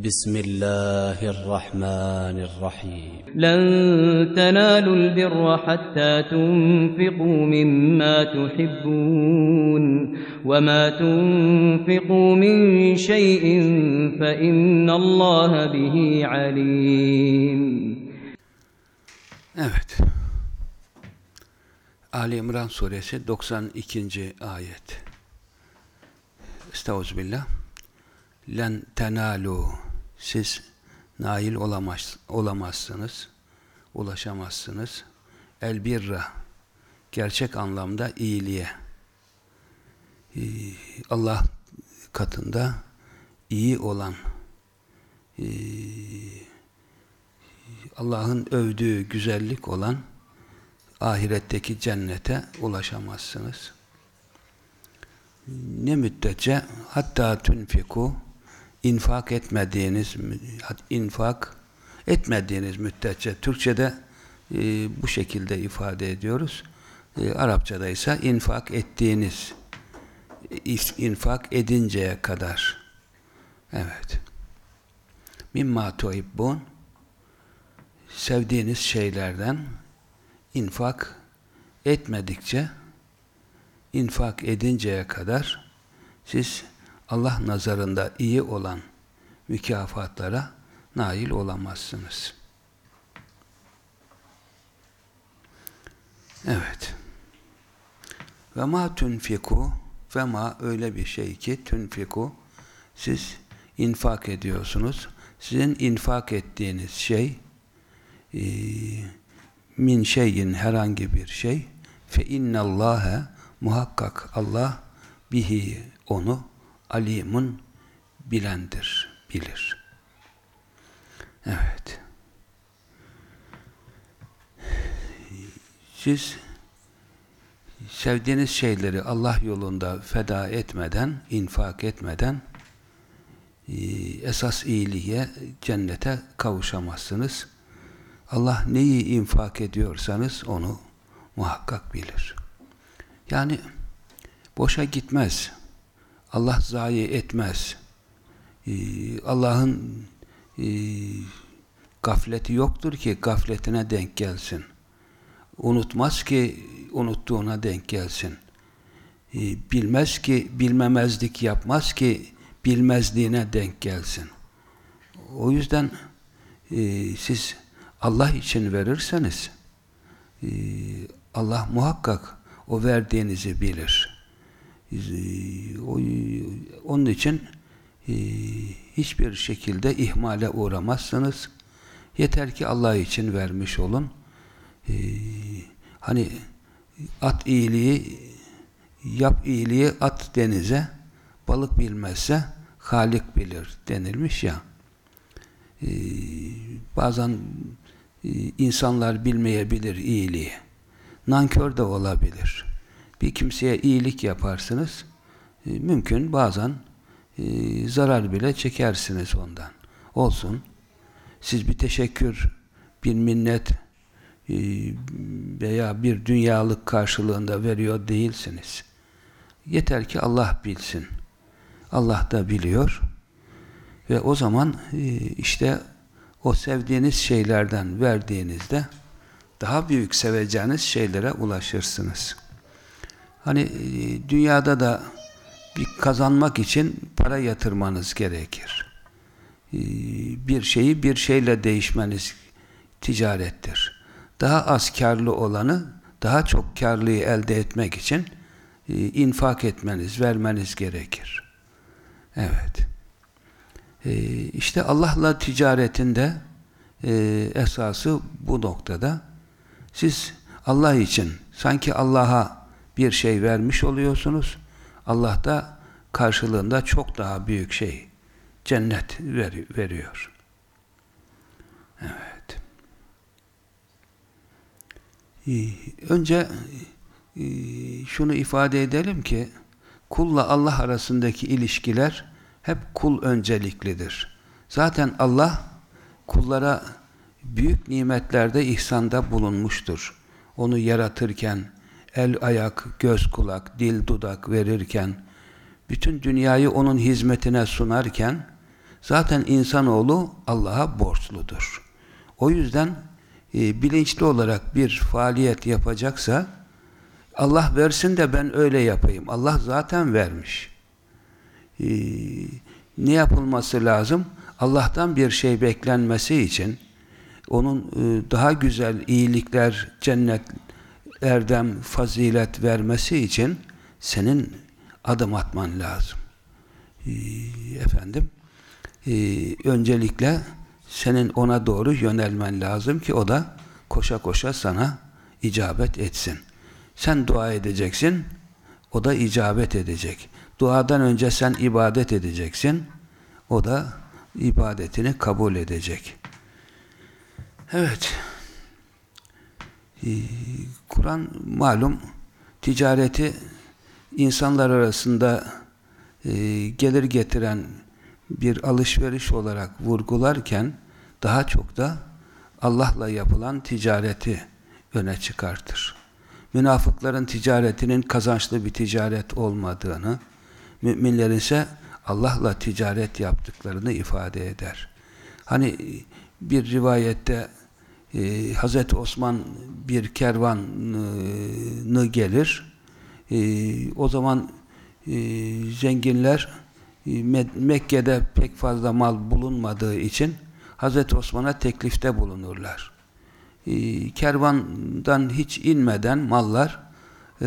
بسم الله الرحمن الرحيم لن تنالوا البر حتى تنفقوا مما تحبون وما تنفقوا من شيء فإن الله به عليم Evet. Ali İmran suresi 92. ayet. Estağfirullah. Len tenalu siz nail olamaz, olamazsınız, ulaşamazsınız. El birra gerçek anlamda iyiliğe. Ee, Allah katında iyi olan ee, Allah'ın övdüğü güzellik olan ahiretteki cennete ulaşamazsınız. Ne müddetçe hatta tünfiku infak etmediğiniz infak etmediğiniz müddetçe Türkçe'de e, bu şekilde ifade ediyoruz. E, Arapçada ise infak ettiğiniz infak edinceye kadar. Evet. Mimma tuhibbun sevdiğiniz şeylerden infak etmedikçe infak edinceye kadar siz Allah nazarında iyi olan mükafatlara nail olamazsınız. Evet. Ve ma tunfiku ve ma öyle bir şey ki tunfiku siz infak ediyorsunuz. Sizin infak ettiğiniz şey e, min şeyin herhangi bir şey fe innallâhe muhakkak Allah bihi onu alimun bilendir, bilir. Evet. Siz sevdiğiniz şeyleri Allah yolunda feda etmeden, infak etmeden e, esas iyiliğe, cennete kavuşamazsınız. Allah neyi infak ediyorsanız onu muhakkak bilir. Yani boşa gitmez. Allah zayi etmez. Ee, Allah'ın e, gafleti yoktur ki gafletine denk gelsin. Unutmaz ki unuttuğuna denk gelsin. Ee, bilmez ki bilmemezlik yapmaz ki bilmezliğine denk gelsin. O yüzden e, siz Allah için verirseniz e, Allah muhakkak o verdiğinizi bilir. E, onun için e, hiçbir şekilde ihmale uğramazsınız. Yeter ki Allah için vermiş olun. Hani at iyiliği yap iyiliği at denize balık bilmezse Halik bilir denilmiş ya. Bazen insanlar bilmeyebilir iyiliği. Nankör de olabilir. Bir kimseye iyilik yaparsınız. E, mümkün bazen e, zarar bile çekersiniz ondan. Olsun. Siz bir teşekkür, bir minnet e, veya bir dünyalık karşılığında veriyor değilsiniz. Yeter ki Allah bilsin. Allah da biliyor. Ve o zaman işte o sevdiğiniz şeylerden verdiğinizde daha büyük seveceğiniz şeylere ulaşırsınız. Hani e, dünyada da bir kazanmak için para yatırmanız gerekir. E, bir şeyi bir şeyle değişmeniz ticarettir. Daha az karlı olanı daha çok karlıyı elde etmek için e, infak etmeniz, vermeniz gerekir. Evet. İşte Allah'la ticaretinde esası bu noktada. Siz Allah için sanki Allah'a bir şey vermiş oluyorsunuz. Allah da karşılığında çok daha büyük şey cennet veri- veriyor. Evet. Önce şunu ifade edelim ki kulla Allah arasındaki ilişkiler hep kul önceliklidir. Zaten Allah kullara büyük nimetlerde ihsanda bulunmuştur. Onu yaratırken, el, ayak, göz, kulak, dil, dudak verirken, bütün dünyayı onun hizmetine sunarken, zaten insanoğlu Allah'a borçludur. O yüzden e, bilinçli olarak bir faaliyet yapacaksa, Allah versin de ben öyle yapayım. Allah zaten vermiş. Ee, ne yapılması lazım? Allah'tan bir şey beklenmesi için onun e, daha güzel iyilikler, cennet, erdem, fazilet vermesi için senin adım atman lazım. Ee, efendim e, öncelikle senin ona doğru yönelmen lazım ki o da koşa koşa sana icabet etsin. Sen dua edeceksin, o da icabet edecek. Duadan önce sen ibadet edeceksin, o da ibadetini kabul edecek. Evet. Ee, Kur'an malum ticareti insanlar arasında e, gelir getiren bir alışveriş olarak vurgularken daha çok da Allah'la yapılan ticareti öne çıkartır. Münafıkların ticaretinin kazançlı bir ticaret olmadığını, müminlerin ise Allah'la ticaret yaptıklarını ifade eder. Hani bir rivayette e, Hazreti Osman bir kervanı gelir. E, o zaman e, zenginler e, Mekke'de pek fazla mal bulunmadığı için Hazreti Osman'a teklifte bulunurlar. E, kervandan hiç inmeden mallar e,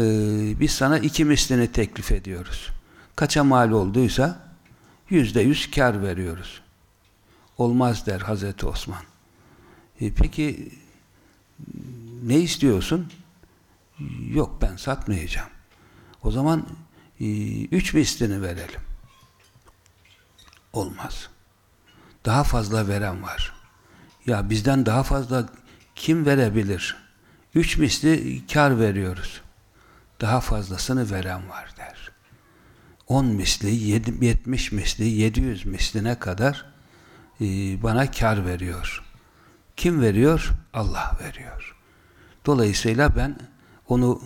biz sana iki mislini teklif ediyoruz. Kaça mal olduysa yüzde yüz kar veriyoruz. Olmaz der Hazreti Osman. E, peki ne istiyorsun? Yok ben satmayacağım. O zaman e, üç mislini verelim. Olmaz. Daha fazla veren var. Ya bizden daha fazla kim verebilir? Üç misli kar veriyoruz. Daha fazlasını veren var der. On misli, yetmiş misli, yedi yüz misline kadar e, bana kar veriyor. Kim veriyor? Allah veriyor. Dolayısıyla ben onu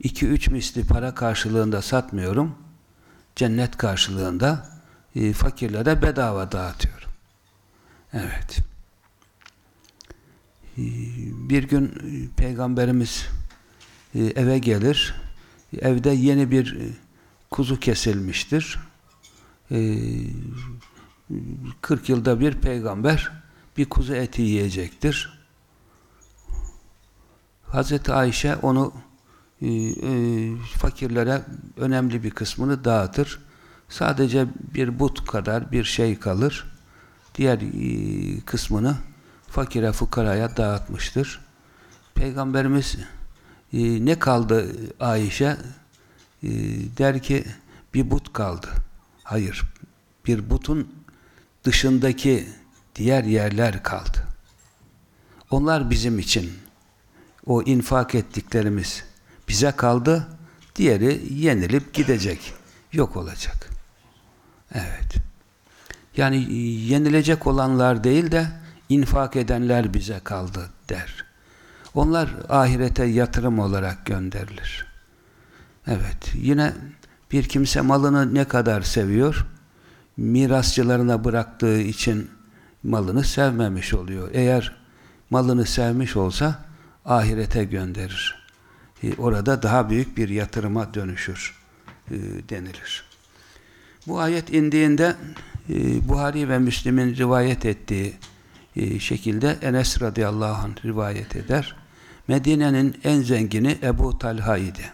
iki üç misli para karşılığında satmıyorum. Cennet karşılığında e, fakirlere bedava dağıtıyorum. Evet. E, bir gün e, Peygamberimiz e, eve gelir. Evde yeni bir e, kuzu kesilmiştir. E, 40 yılda bir peygamber bir kuzu eti yiyecektir. Hazreti Ayşe onu e, e, fakirlere önemli bir kısmını dağıtır. Sadece bir but kadar bir şey kalır. Diğer e, kısmını fakire fukaraya dağıtmıştır. Peygamberimiz e, ne kaldı Ayşe? E, der ki bir but kaldı. Hayır. Bir butun dışındaki diğer yerler kaldı. Onlar bizim için. O infak ettiklerimiz bize kaldı. Diğeri yenilip gidecek. Yok olacak. Evet. Yani yenilecek olanlar değil de infak edenler bize kaldı der. Onlar ahirete yatırım olarak gönderilir. Evet. Yine bir kimse malını ne kadar seviyor? Mirasçılarına bıraktığı için malını sevmemiş oluyor. Eğer malını sevmiş olsa ahirete gönderir. Orada daha büyük bir yatırıma dönüşür denilir. Bu ayet indiğinde Buhari ve Müslim'in rivayet ettiği şekilde Enes radıyallahu anh rivayet eder. Medine'nin en zengini Ebu Talha idi.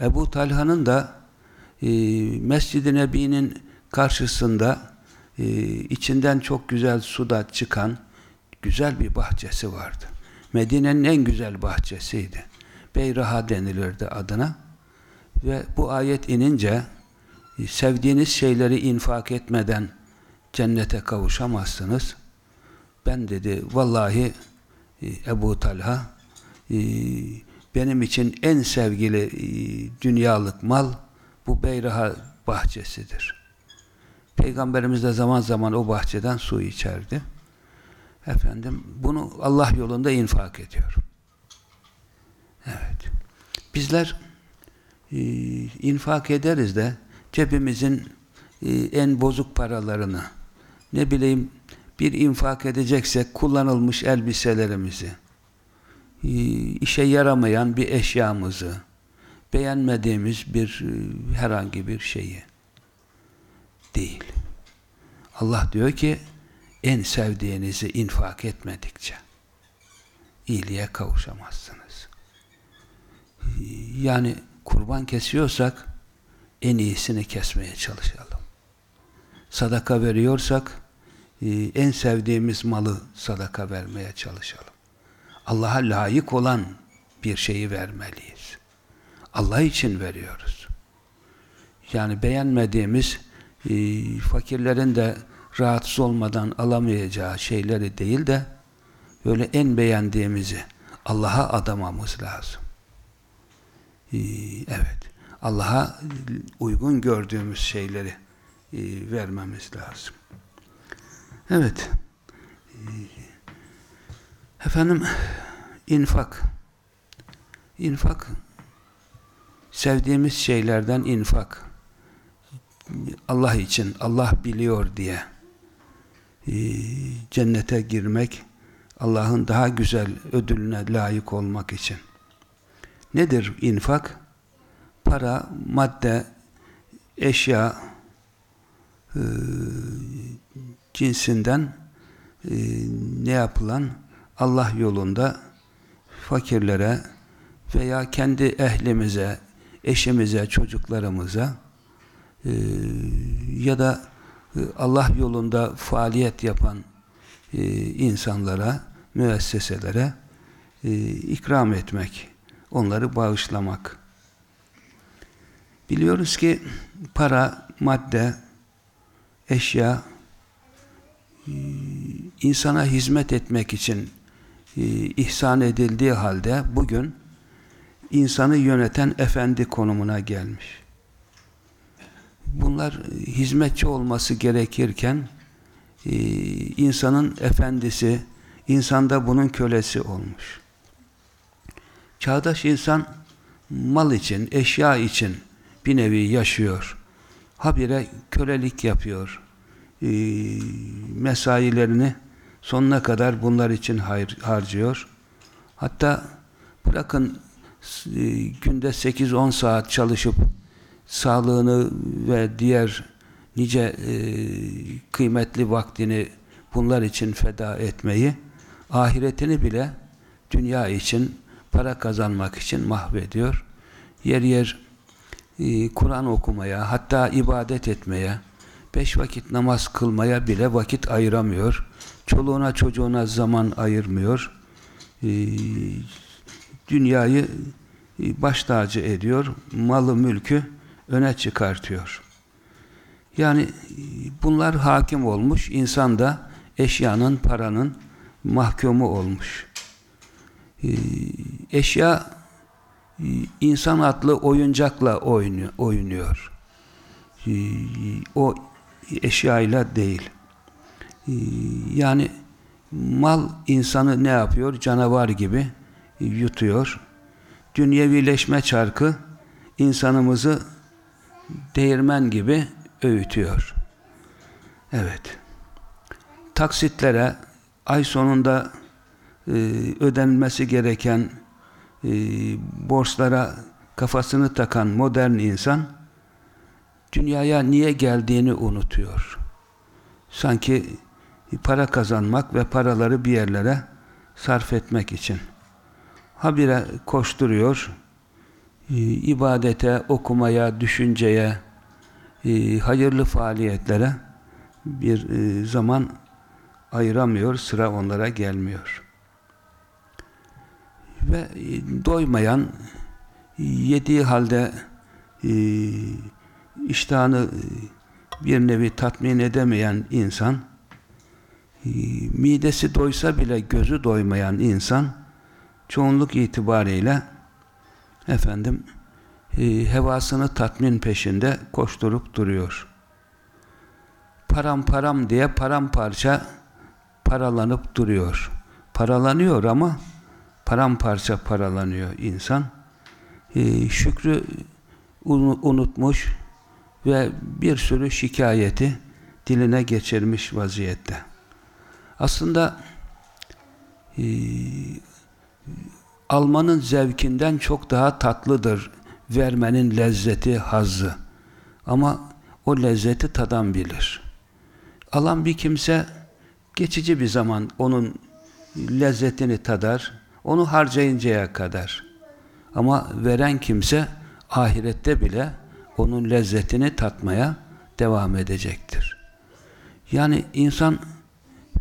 Ebu Talha'nın da e, Mescid-i Nebi'nin karşısında e, içinden çok güzel suda çıkan güzel bir bahçesi vardı. Medine'nin en güzel bahçesiydi. Beyraha denilirdi adına. Ve bu ayet inince sevdiğiniz şeyleri infak etmeden cennete kavuşamazsınız. Ben dedi vallahi e, Ebu Talha e, benim için en sevgili e, dünyalık mal bu Beyraha bahçesidir. Peygamberimiz de zaman zaman o bahçeden su içerdi. Efendim bunu Allah yolunda infak ediyor. Evet. Bizler e, infak ederiz de cebimizin e, en bozuk paralarını ne bileyim bir infak edeceksek kullanılmış elbiselerimizi e, işe yaramayan bir eşyamızı beğenmediğimiz bir e, herhangi bir şeyi değil. Allah diyor ki en sevdiğinizi infak etmedikçe iyiliğe kavuşamazsınız. Yani kurban kesiyorsak en iyisini kesmeye çalışalım. Sadaka veriyorsak e, en sevdiğimiz malı sadaka vermeye çalışalım. Allah'a layık olan bir şeyi vermeliyiz. Allah için veriyoruz. Yani beğenmediğimiz e, fakirlerin de rahatsız olmadan alamayacağı şeyleri değil de böyle en beğendiğimizi Allah'a adamamız lazım. Ee, evet. Allah'a uygun gördüğümüz şeyleri e, vermemiz lazım. Evet. Ee, efendim infak. İnfak sevdiğimiz şeylerden infak. Allah için, Allah biliyor diye e, cennete girmek, Allah'ın daha güzel ödülüne layık olmak için. Nedir infak? Para, madde, eşya e, cinsinden e, ne yapılan Allah yolunda fakirlere veya kendi ehlimize, eşimize, çocuklarımıza e, ya da e, Allah yolunda faaliyet yapan e, insanlara, müesseselere e, ikram etmek, onları bağışlamak. Biliyoruz ki para, madde, eşya insana hizmet etmek için ihsan edildiği halde bugün insanı yöneten efendi konumuna gelmiş. Bunlar e, hizmetçi olması gerekirken e, insanın efendisi, insanda bunun kölesi olmuş. Çağdaş insan mal için, eşya için bir nevi yaşıyor. Habire kölelik yapıyor. E, mesailerini sonuna kadar bunlar için harcıyor. Hatta bırakın günde 8-10 saat çalışıp sağlığını ve diğer nice e, kıymetli vaktini bunlar için feda etmeyi, ahiretini bile dünya için, para kazanmak için mahvediyor. Yer yer e, Kur'an okumaya, hatta ibadet etmeye, beş vakit namaz kılmaya bile vakit ayıramıyor. Çoluğuna çocuğuna zaman ayırmıyor. E, dünyayı e, baş tacı ediyor. Malı mülkü öne çıkartıyor. Yani e, bunlar hakim olmuş. İnsan da eşyanın, paranın mahkumu olmuş. E, eşya insan adlı oyuncakla oynuyor. O eşyayla değil. Yani mal insanı ne yapıyor? Canavar gibi yutuyor. Dünyevileşme çarkı insanımızı değirmen gibi öğütüyor. Evet. Taksitlere ay sonunda e, ödenmesi gereken e, borçlara kafasını takan modern insan dünyaya niye geldiğini unutuyor. Sanki para kazanmak ve paraları bir yerlere sarf etmek için. Habire koşturuyor, e, ibadete, okumaya, düşünceye, e, hayırlı faaliyetlere bir e, zaman ayıramıyor, sıra onlara gelmiyor. Ve doymayan, yediği halde iştahını bir nevi tatmin edemeyen insan, e, midesi doysa bile gözü doymayan insan, çoğunluk itibariyle efendim e, hevasını tatmin peşinde koşturup duruyor. Param param diye paramparça paralanıp duruyor. Paralanıyor ama paramparça paralanıyor insan. E, şükrü unutmuş ve bir sürü şikayeti diline geçirmiş vaziyette. Aslında e, almanın zevkinden çok daha tatlıdır vermenin lezzeti, hazzı. Ama o lezzeti tadan bilir. Alan bir kimse geçici bir zaman onun lezzetini tadar, onu harcayıncaya kadar. Ama veren kimse ahirette bile onun lezzetini tatmaya devam edecektir. Yani insan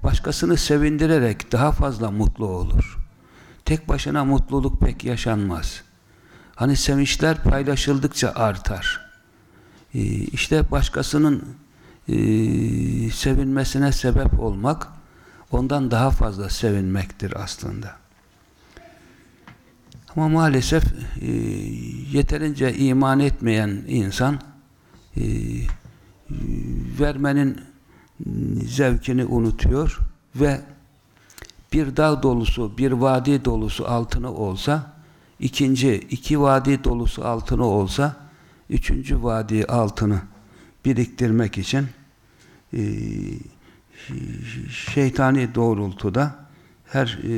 başkasını sevindirerek daha fazla mutlu olur. Tek başına mutluluk pek yaşanmaz. Hani sevinçler paylaşıldıkça artar. Ee, işte başkasının e, sevinmesine sebep olmak ondan daha fazla sevinmektir aslında. Ama maalesef e, yeterince iman etmeyen insan e, vermenin zevkini unutuyor ve bir dağ dolusu, bir vadi dolusu altını olsa, ikinci, iki vadi dolusu altını olsa, üçüncü vadi altını biriktirmek için e, şeytani doğrultuda her e,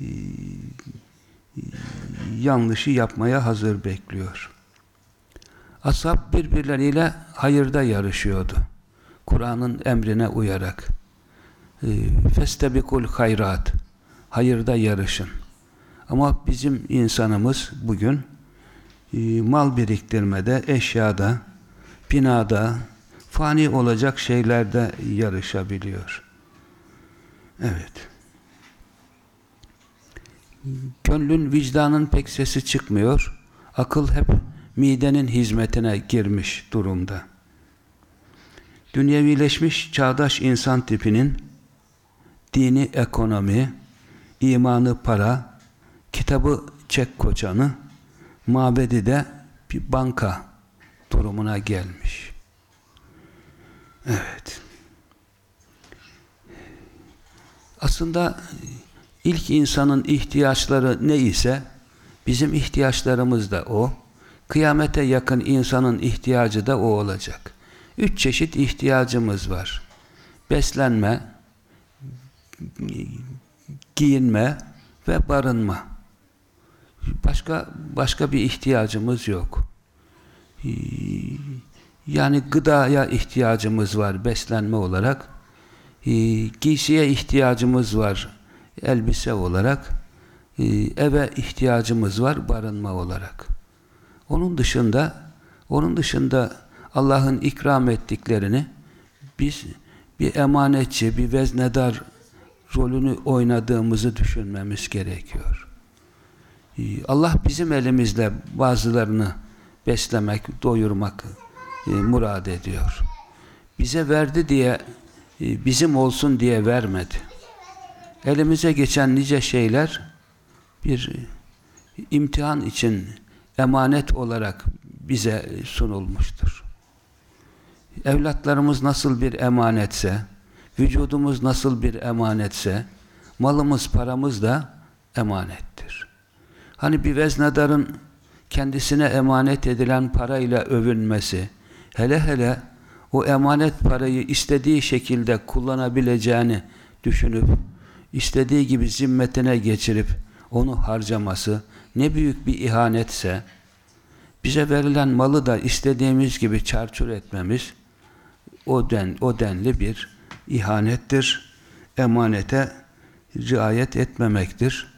e, yanlışı yapmaya hazır bekliyor. Ashab birbirleriyle hayırda yarışıyordu. Kur'an'ın emrine uyarak. Festebikul hayrat. Hayırda yarışın. Ama bizim insanımız bugün e, mal biriktirmede, eşyada, binada, fani olacak şeylerde yarışabiliyor. Evet. Gönlün, vicdanın pek sesi çıkmıyor. Akıl hep midenin hizmetine girmiş durumda. Dünyevileşmiş çağdaş insan tipinin dini ekonomi, imanı para, kitabı çek koçanı, mabedi de bir banka durumuna gelmiş. Evet. Aslında ilk insanın ihtiyaçları ne ise bizim ihtiyaçlarımız da o. Kıyamete yakın insanın ihtiyacı da o olacak. Üç çeşit ihtiyacımız var. Beslenme, giyinme ve barınma. Başka başka bir ihtiyacımız yok. Yani gıdaya ihtiyacımız var beslenme olarak. Giysiye ihtiyacımız var elbise olarak. Eve ihtiyacımız var barınma olarak. Onun dışında onun dışında Allah'ın ikram ettiklerini biz bir emanetçi, bir veznedar rolünü oynadığımızı düşünmemiz gerekiyor. Allah bizim elimizle bazılarını beslemek, doyurmak e, murad ediyor. Bize verdi diye, e, bizim olsun diye vermedi. Elimize geçen nice şeyler bir imtihan için emanet olarak bize sunulmuştur. Evlatlarımız nasıl bir emanetse, vücudumuz nasıl bir emanetse, malımız, paramız da emanettir. Hani bir veznedarın kendisine emanet edilen parayla övünmesi, hele hele o emanet parayı istediği şekilde kullanabileceğini düşünüp, istediği gibi zimmetine geçirip onu harcaması ne büyük bir ihanetse, bize verilen malı da istediğimiz gibi çarçur etmemiz o den o denli bir ihanettir. Emanete riayet etmemektir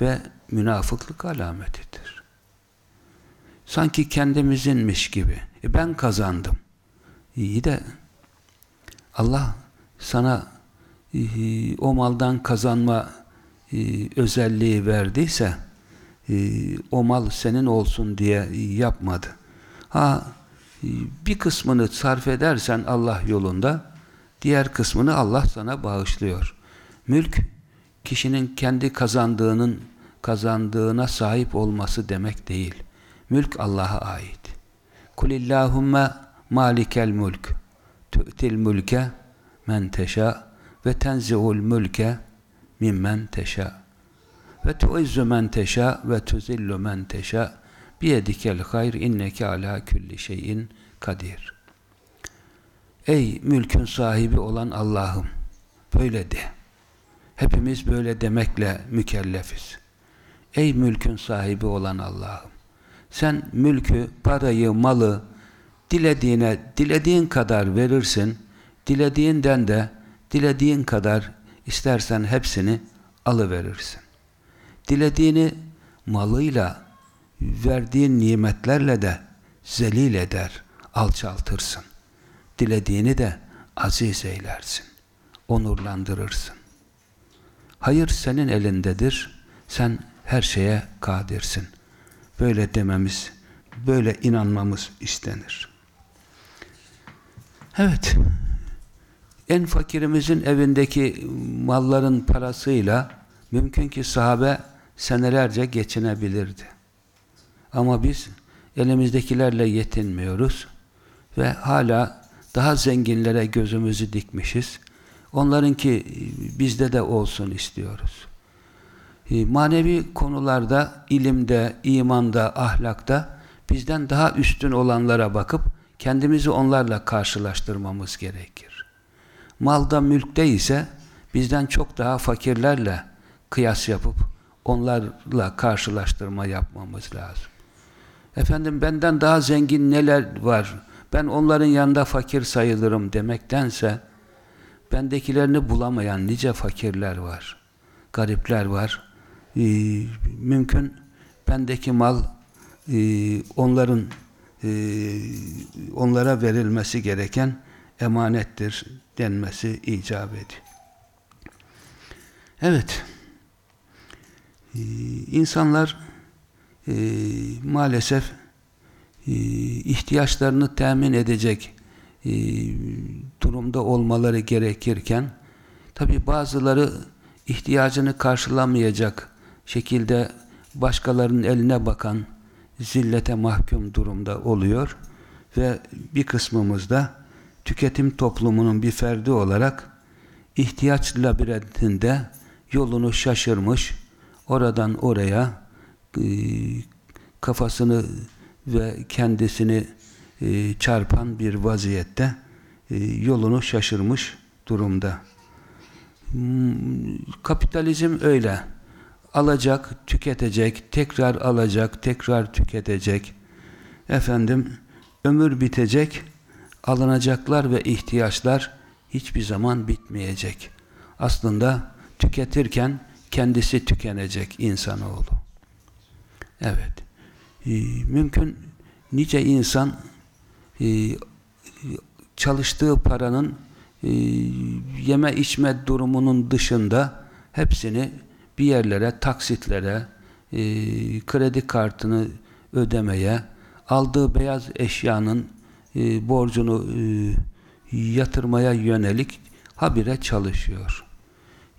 ve münafıklık alametidir. Sanki kendimizinmiş gibi. E ben kazandım. İyi de Allah sana e, o maldan kazanma e, özelliği verdiyse e, o mal senin olsun diye yapmadı. Ha bir kısmını sarf edersen Allah yolunda, diğer kısmını Allah sana bağışlıyor. Mülk, kişinin kendi kazandığının kazandığına sahip olması demek değil. Mülk Allah'a ait. Kulillahümme malikel mülk tu'til mülke men teşa ve tenzi'ul mülke mimmen teşa ve tuizzu men teşa ve tuzillu men teşa biyedikel hayr inneke ala külli şeyin kadir. Ey mülkün sahibi olan Allah'ım böyle de. Hepimiz böyle demekle mükellefiz. Ey mülkün sahibi olan Allah'ım sen mülkü, parayı, malı dilediğine, dilediğin kadar verirsin. Dilediğinden de dilediğin kadar istersen hepsini alıverirsin. Dilediğini malıyla, verdiğin nimetlerle de zelil eder, alçaltırsın. Dilediğini de aziz eylersin, onurlandırırsın. Hayır senin elindedir, sen her şeye kadirsin. Böyle dememiz, böyle inanmamız istenir. Evet, en fakirimizin evindeki malların parasıyla mümkün ki sahabe senelerce geçinebilirdi. Ama biz elimizdekilerle yetinmiyoruz ve hala daha zenginlere gözümüzü dikmişiz. Onlarınki bizde de olsun istiyoruz. E, manevi konularda, ilimde, imanda, ahlakta bizden daha üstün olanlara bakıp kendimizi onlarla karşılaştırmamız gerekir. Malda, mülkte ise bizden çok daha fakirlerle kıyas yapıp onlarla karşılaştırma yapmamız lazım. Efendim benden daha zengin neler var, ben onların yanında fakir sayılırım demektense bendekilerini bulamayan nice fakirler var, garipler var. Ee, mümkün bendeki mal e, onların e, onlara verilmesi gereken emanettir denmesi icap ediyor. Evet. Ee, insanlar e, maalesef ihtiyaçlarını temin edecek e, durumda olmaları gerekirken tabi bazıları ihtiyacını karşılamayacak şekilde başkalarının eline bakan zillete mahkum durumda oluyor ve bir kısmımız da tüketim toplumunun bir ferdi olarak ihtiyaç labirentinde yolunu şaşırmış, oradan oraya e, kafasını ve kendisini e, çarpan bir vaziyette e, yolunu şaşırmış durumda. Hmm, kapitalizm öyle. Alacak, tüketecek, tekrar alacak, tekrar tüketecek. Efendim, ömür bitecek, alınacaklar ve ihtiyaçlar hiçbir zaman bitmeyecek. Aslında tüketirken kendisi tükenecek insanoğlu. Evet. Ee, mümkün nice insan e, çalıştığı paranın e, yeme içme durumunun dışında hepsini bir yerlere, taksitlere, e, kredi kartını ödemeye, aldığı beyaz eşyanın e, borcunu e, yatırmaya yönelik habire çalışıyor.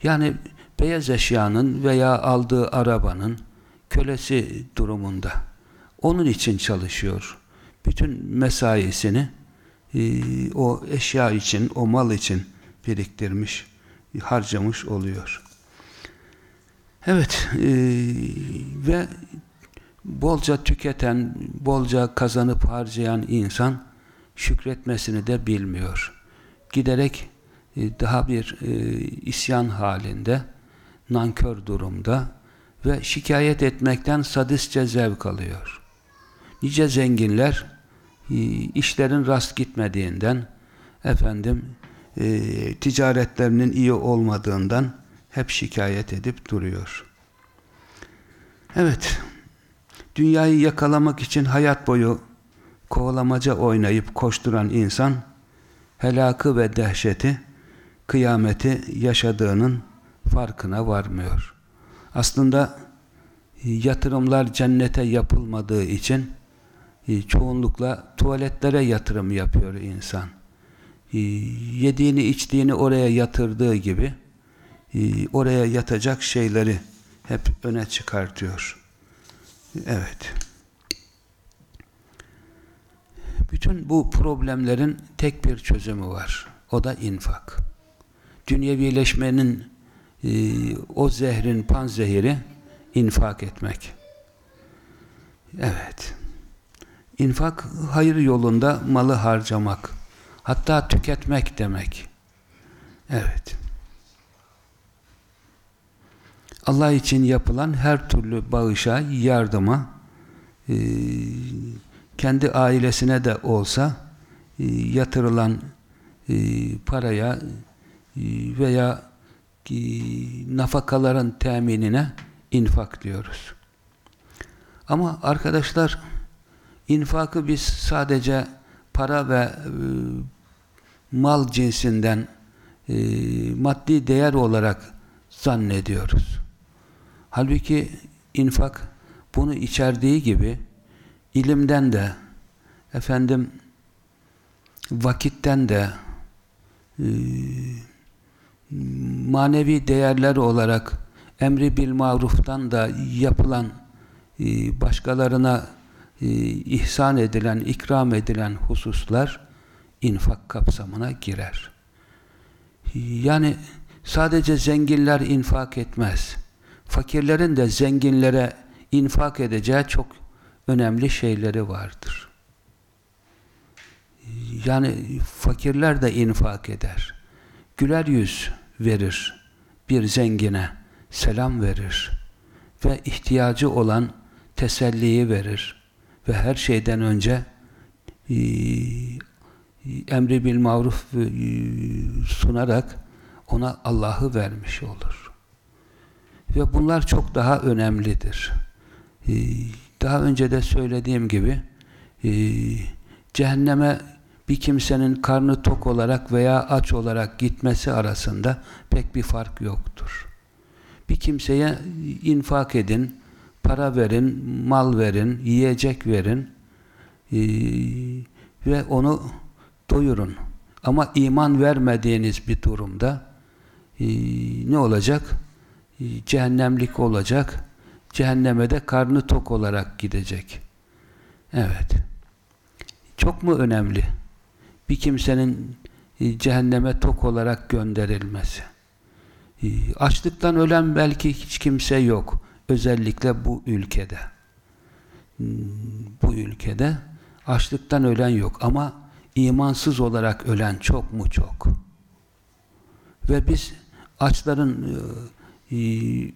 Yani beyaz eşyanın veya aldığı arabanın kölesi durumunda. Onun için çalışıyor. Bütün mesaisini e, o eşya için, o mal için biriktirmiş, harcamış oluyor. Evet, e, ve bolca tüketen, bolca kazanıp harcayan insan şükretmesini de bilmiyor. Giderek e, daha bir e, isyan halinde, nankör durumda ve şikayet etmekten sadistçe zevk alıyor. Nice zenginler e, işlerin rast gitmediğinden, efendim e, ticaretlerinin iyi olmadığından hep şikayet edip duruyor. Evet, dünyayı yakalamak için hayat boyu kovalamaca oynayıp koşturan insan, helakı ve dehşeti, kıyameti yaşadığının farkına varmıyor. Aslında yatırımlar cennete yapılmadığı için e, çoğunlukla tuvaletlere yatırım yapıyor insan. E, yediğini içtiğini oraya yatırdığı gibi e, oraya yatacak şeyleri hep öne çıkartıyor. Evet. Bütün bu problemlerin tek bir çözümü var. O da infak. Dünyevileşmenin o zehrin panzehiri infak etmek. Evet. İnfak hayır yolunda malı harcamak. Hatta tüketmek demek. Evet. Allah için yapılan her türlü bağışa, yardıma e, kendi ailesine de olsa e, yatırılan e, paraya veya nafakaların teminine infak diyoruz. Ama arkadaşlar infakı biz sadece para ve e, mal cinsinden e, maddi değer olarak zannediyoruz. Halbuki infak bunu içerdiği gibi ilimden de efendim vakitten de e, manevi değerler olarak emri bil maruftan da yapılan e, başkalarına ihsan edilen, ikram edilen hususlar infak kapsamına girer. Yani sadece zenginler infak etmez. Fakirlerin de zenginlere infak edeceği çok önemli şeyleri vardır. Yani fakirler de infak eder. Güler yüz verir bir zengine, selam verir ve ihtiyacı olan teselliyi verir ve her şeyden önce e, emri bil maruf e, sunarak ona Allah'ı vermiş olur. Ve bunlar çok daha önemlidir. E, daha önce de söylediğim gibi cehenneme bir kimsenin karnı tok olarak veya aç olarak gitmesi arasında pek bir fark yoktur. Bir kimseye infak edin, para verin, mal verin, yiyecek verin ee, ve onu doyurun. Ama iman vermediğiniz bir durumda ee, ne olacak? Ee, cehennemlik olacak. Cehenneme de karnı tok olarak gidecek. Evet. Çok mu önemli? Bir kimsenin e, cehenneme tok olarak gönderilmesi. E, açlıktan ölen belki hiç kimse yok. Özellikle bu ülkede. Hmm, bu ülkede açlıktan ölen yok ama imansız olarak ölen çok mu çok? Ve biz açların e,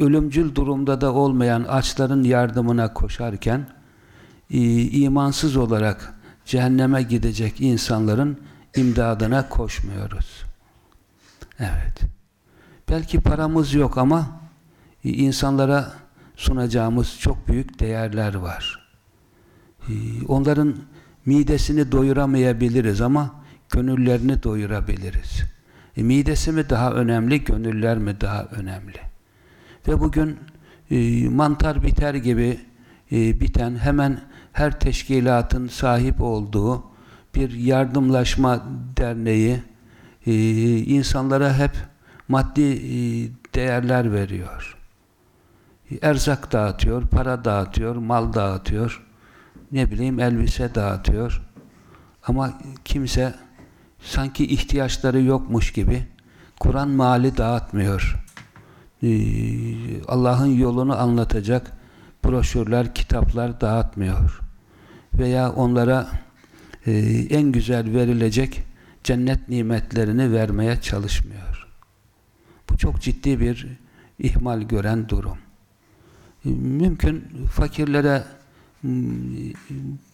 ölümcül durumda da olmayan açların yardımına koşarken imansız olarak cehenneme gidecek insanların imdadına koşmuyoruz. Evet. Belki paramız yok ama insanlara sunacağımız çok büyük değerler var. Onların midesini doyuramayabiliriz ama gönüllerini doyurabiliriz. E, midesi mi daha önemli, gönüller mi daha önemli? Ve bugün e, mantar biter gibi e, biten hemen her teşkilatın sahip olduğu bir yardımlaşma derneği e, insanlara hep maddi e, değerler veriyor. Erzak dağıtıyor, para dağıtıyor, mal dağıtıyor, ne bileyim elbise dağıtıyor. Ama kimse sanki ihtiyaçları yokmuş gibi Kur'an mali dağıtmıyor. E, Allah'ın yolunu anlatacak broşürler, kitaplar dağıtmıyor veya onlara e, en güzel verilecek cennet nimetlerini vermeye çalışmıyor. Bu çok ciddi bir ihmal gören durum. Mümkün fakirlere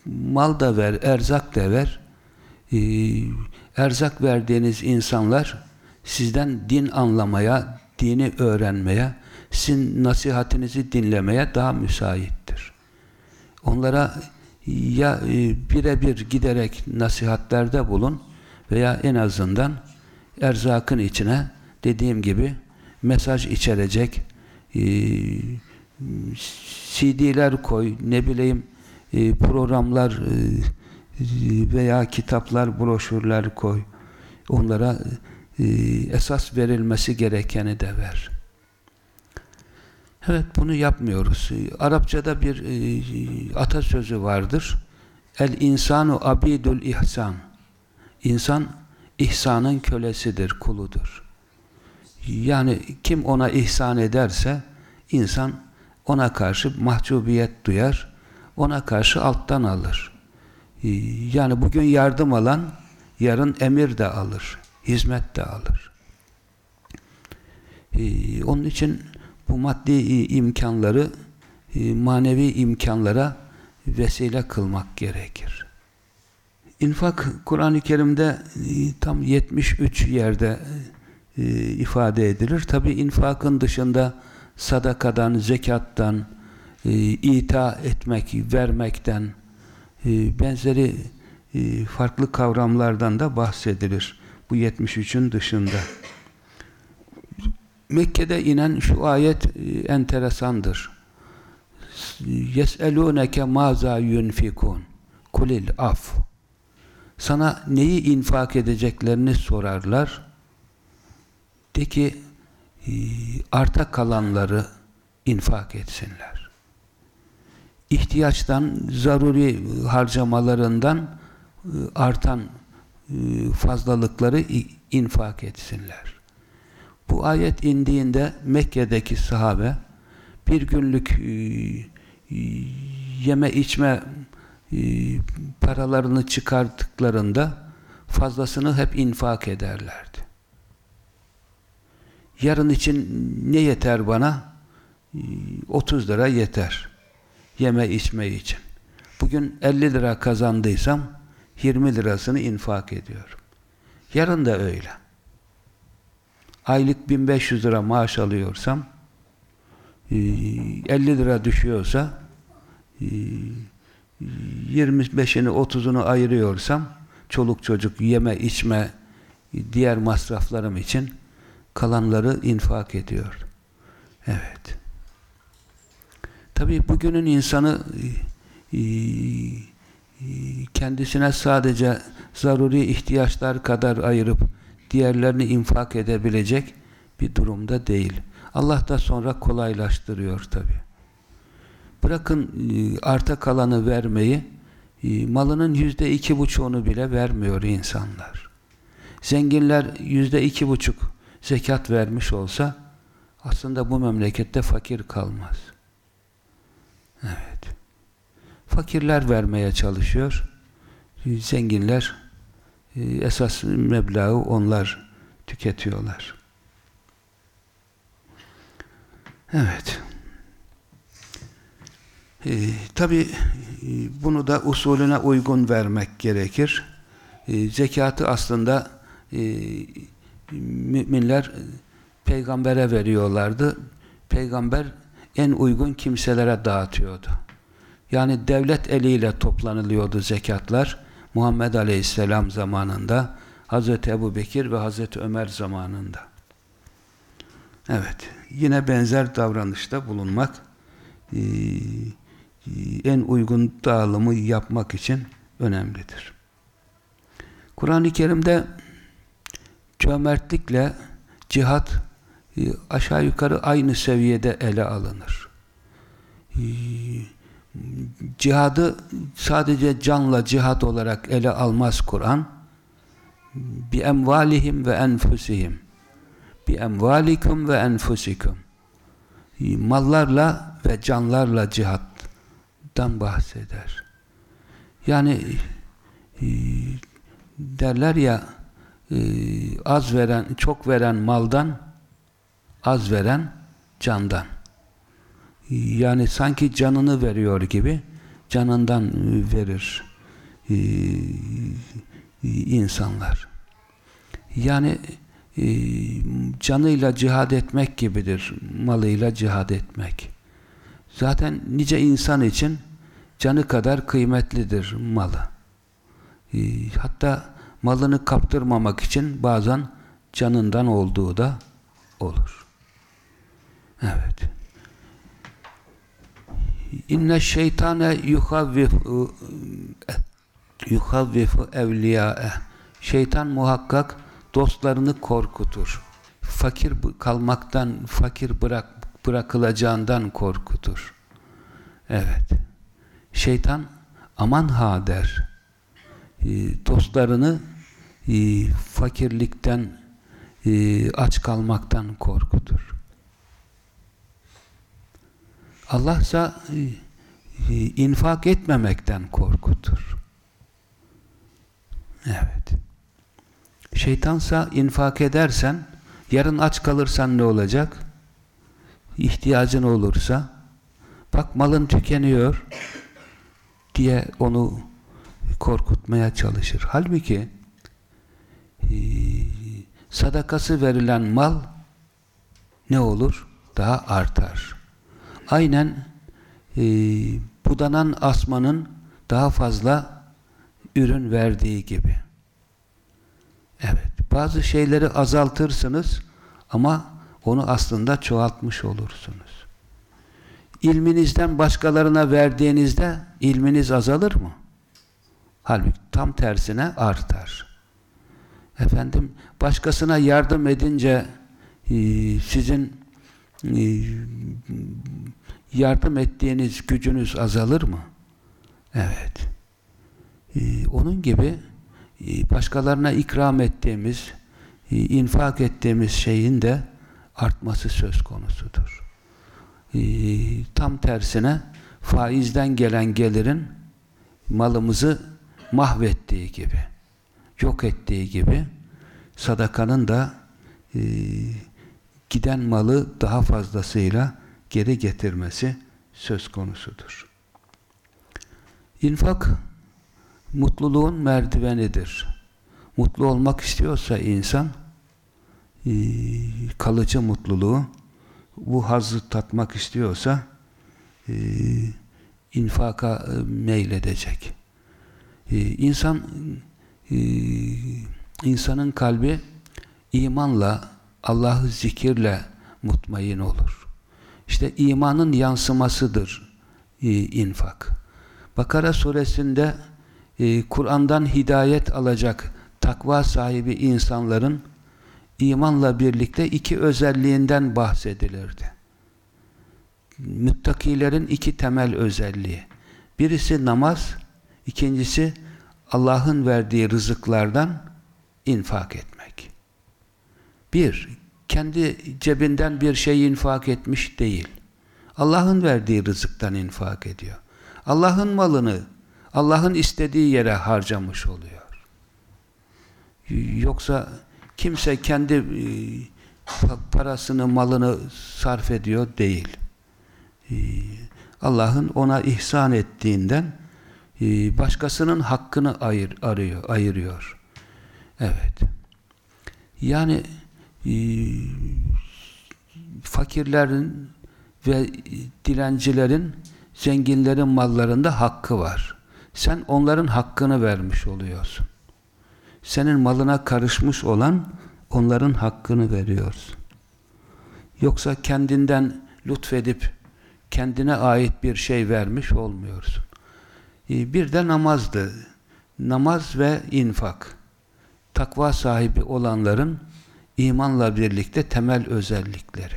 mal da ver, erzak da ver. E, erzak verdiğiniz insanlar sizden din anlamaya, dini öğrenmeye, sizin nasihatinizi dinlemeye daha müsaittir. Onlara ya e, birebir giderek nasihatlerde bulun veya en azından erzakın içine dediğim gibi mesaj içerecek e, CD'ler koy, ne bileyim e, programlar e, veya kitaplar, broşürler koy. Onlara e, esas verilmesi gerekeni de ver. Evet bunu yapmıyoruz. Arapçada bir e, atasözü vardır. El insanu abidul ihsan. İnsan ihsanın kölesidir, kuludur. Yani kim ona ihsan ederse insan ona karşı mahcubiyet duyar, ona karşı alttan alır. Yani bugün yardım alan yarın emir de alır, hizmet de alır. Onun için bu maddi imkanları manevi imkanlara vesile kılmak gerekir. İnfak Kur'an-ı Kerim'de tam 73 yerde ifade edilir. Tabi infakın dışında sadakadan, zekattan, ita etmek, vermekten benzeri farklı kavramlardan da bahsedilir. Bu 73'ün dışında. Mekke'de inen şu ayet enteresandır. يَسْأَلُونَكَ مَاذَا يُنْفِكُونَ Kulil af. Sana neyi infak edeceklerini sorarlar. De ki arta kalanları infak etsinler. İhtiyaçtan, zaruri harcamalarından artan fazlalıkları infak etsinler. Bu ayet indiğinde Mekke'deki sahabe bir günlük yeme içme paralarını çıkarttıklarında fazlasını hep infak ederlerdi. Yarın için ne yeter bana? 30 lira yeter. Yeme içme için. Bugün 50 lira kazandıysam 20 lirasını infak ediyorum. Yarın da öyle. Aylık 1500 lira maaş alıyorsam 50 lira düşüyorsa 25'ini 30'unu ayırıyorsam çoluk çocuk yeme içme diğer masraflarım için kalanları infak ediyor. Evet. Tabi bugünün insanı kendisine sadece zaruri ihtiyaçlar kadar ayırıp diğerlerini infak edebilecek bir durumda değil. Allah da sonra kolaylaştırıyor tabi. Bırakın arta kalanı vermeyi, malının yüzde iki buçuğunu bile vermiyor insanlar. Zenginler yüzde iki buçuk zekat vermiş olsa aslında bu memlekette fakir kalmaz. Evet. Fakirler vermeye çalışıyor. Zenginler esas meblağı onlar tüketiyorlar. Evet. Ee, Tabi bunu da usulüne uygun vermek gerekir. E, zekatı aslında e, müminler peygambere veriyorlardı. Peygamber en uygun kimselere dağıtıyordu. Yani devlet eliyle toplanılıyordu zekatlar. Muhammed Aleyhisselam zamanında, Hazreti Ebu Bekir ve Hazreti Ömer zamanında. Evet, yine benzer davranışta bulunmak e, en uygun dağılımı yapmak için önemlidir. Kur'an-ı Kerim'de cömertlikle cihat aşağı yukarı aynı seviyede ele alınır. Cihadı sadece canla cihat olarak ele almaz Kur'an. Bi emvalihim ve enfusihim. Bi emvalikum ve enfusikum. Mallarla ve canlarla cihattan bahseder. Yani derler ya az veren, çok veren maldan az veren candan. Yani sanki canını veriyor gibi canından verir insanlar. Yani canıyla cihad etmek gibidir. Malıyla cihad etmek. Zaten nice insan için canı kadar kıymetlidir malı. Hatta malını kaptırmamak için bazen canından olduğu da olur. Evet. İnne şeytane yuhavvifu yuhavvifu evliyâe Şeytan muhakkak dostlarını korkutur. Fakir kalmaktan, fakir bırak, bırakılacağından korkutur. Evet. Şeytan aman ha der. E, dostlarını e, fakirlikten, e, aç kalmaktan korkutur. Allah ise e, infak etmemekten korkutur. Evet. Şeytansa infak edersen, yarın aç kalırsan ne olacak? İhtiyacın olursa, bak malın tükeniyor diye onu korkutmaya çalışır. Halbuki e, sadakası verilen mal ne olur? Daha artar. Aynen e, budanan asmanın daha fazla ürün verdiği gibi. Evet, bazı şeyleri azaltırsınız ama onu aslında çoğaltmış olursunuz. İlminizden başkalarına verdiğinizde ilminiz azalır mı? Halbuki tam tersine artar. Efendim, başkasına yardım edince e, sizin e, yardım ettiğiniz gücünüz azalır mı? Evet. E, onun gibi başkalarına ikram ettiğimiz, infak ettiğimiz şeyin de artması söz konusudur. Tam tersine faizden gelen gelirin malımızı mahvettiği gibi, yok ettiği gibi sadakanın da giden malı daha fazlasıyla geri getirmesi söz konusudur. İnfak mutluluğun merdivenidir. Mutlu olmak istiyorsa insan e, kalıcı mutluluğu bu hazzı tatmak istiyorsa e, infaka e, meyledecek. İnsan insanın kalbi imanla Allah'ı zikirle mutmain olur. İşte imanın yansımasıdır infak. Bakara suresinde e, Kur'an'dan hidayet alacak takva sahibi insanların imanla birlikte iki özelliğinden bahsedilirdi. Müttakilerin iki temel özelliği. Birisi namaz, ikincisi Allah'ın verdiği rızıklardan infak etmek. Bir, kendi cebinden bir şey infak etmiş değil. Allah'ın verdiği rızıktan infak ediyor. Allah'ın malını Allah'ın istediği yere harcamış oluyor. Yoksa kimse kendi e, parasını, malını sarf ediyor değil. E, Allah'ın ona ihsan ettiğinden başkasının hakkını ayır, arıyor, ayırıyor. Evet. Yani fakirlerin ve dilencilerin zenginlerin mallarında hakkı var. Sen onların hakkını vermiş oluyorsun. Senin malına karışmış olan onların hakkını veriyorsun. Yoksa kendinden lütfedip kendine ait bir şey vermiş olmuyorsun. Ee, bir de namazdı. Namaz ve infak. Takva sahibi olanların imanla birlikte temel özellikleri.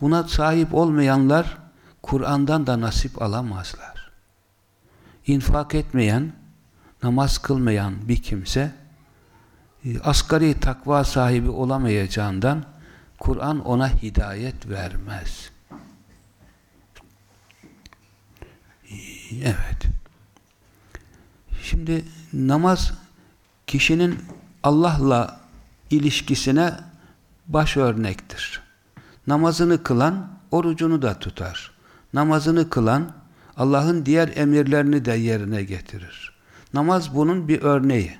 Buna sahip olmayanlar Kur'an'dan da nasip alamazlar. İnfak etmeyen, namaz kılmayan bir kimse e, asgari takva sahibi olamayacağından Kur'an ona hidayet vermez. E, evet. Şimdi namaz kişinin Allah'la ilişkisine baş örnektir. Namazını kılan orucunu da tutar. Namazını kılan Allah'ın diğer emirlerini de yerine getirir. Namaz bunun bir örneği.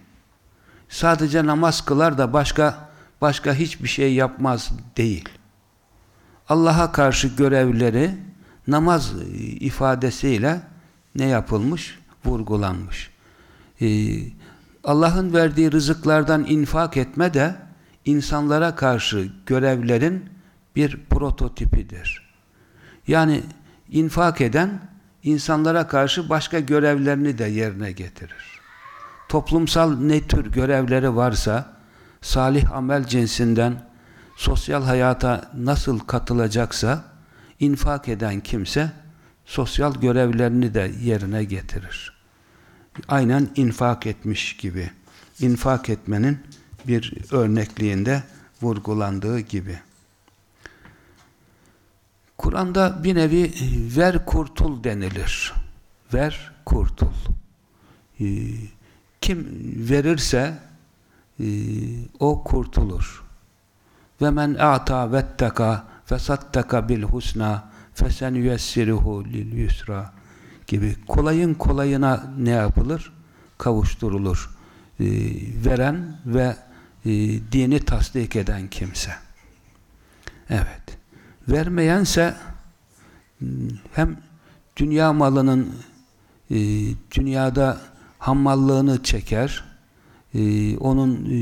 Sadece namaz kılar da başka başka hiçbir şey yapmaz değil. Allah'a karşı görevleri namaz ifadesiyle ne yapılmış? Vurgulanmış. Ee, Allah'ın verdiği rızıklardan infak etme de insanlara karşı görevlerin bir prototipidir. Yani infak eden insanlara karşı başka görevlerini de yerine getirir. Toplumsal ne tür görevleri varsa salih amel cinsinden sosyal hayata nasıl katılacaksa infak eden kimse sosyal görevlerini de yerine getirir. Aynen infak etmiş gibi. İnfak etmenin bir örnekliğinde vurgulandığı gibi. Kur'an'da bir nevi e, ver kurtul denilir. Ver kurtul. Ee, kim verirse e, o kurtulur. Ve men a'ta vetteka fesattaka bil husna fesen yüessiruhu lil yusra gibi kolayın kolayına ne yapılır? Kavuşturulur. Ee, veren ve e, dini tasdik eden kimse. Evet. Vermeyense hem dünya malının e, dünyada hammallığını çeker, e, onun e,